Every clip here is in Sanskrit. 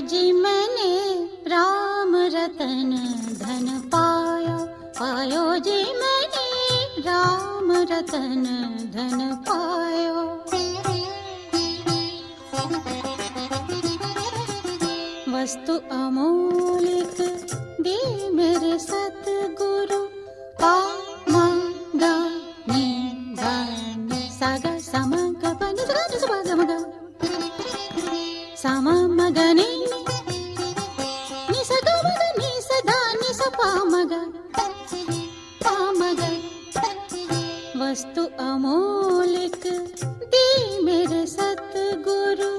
जी मैंने राम रतन धन पायो। पायो जी मैंने राम रतन धन पायो। वस्तु अमूल दी मेरे सतगुरु। सत्गुरु नी सा पा मा गा पा मा गा वस्तु अमूलिक दे मेरे सतगुरु।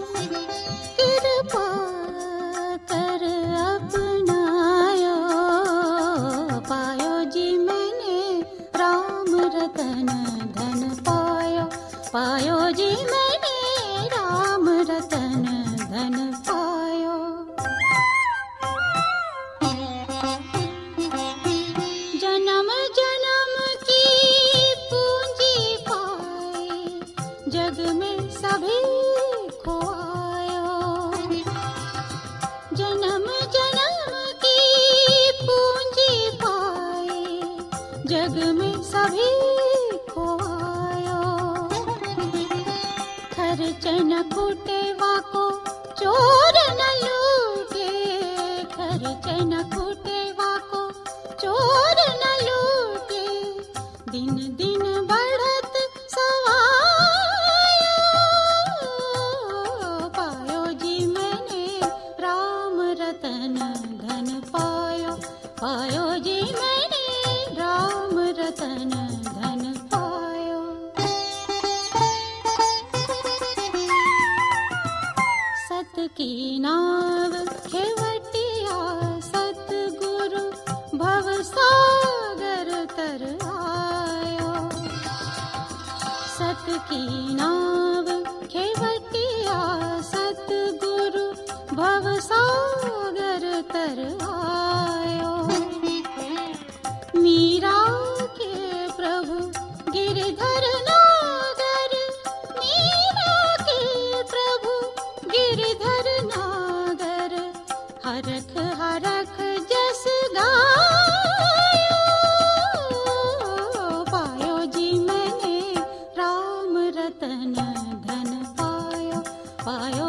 कृपा कर अपनायो पायो जी राम रतन धन पायो। पायो जी मैंने राम रतन धन जग में सभी खोआयो जन्म जन्म की पूंजी पाए। जग में सभी खोआयो खर्च न फूटे को चोर रतन धन पायो पायो जी मैंने राम रतन धन पायो सत की नाव खेवटिया सतगुरु भव सागर तर आयो। सत की नाव खेवटिया हरख हरख जस गायो। पायो जी मैंने राम रतन धन पायो। पायो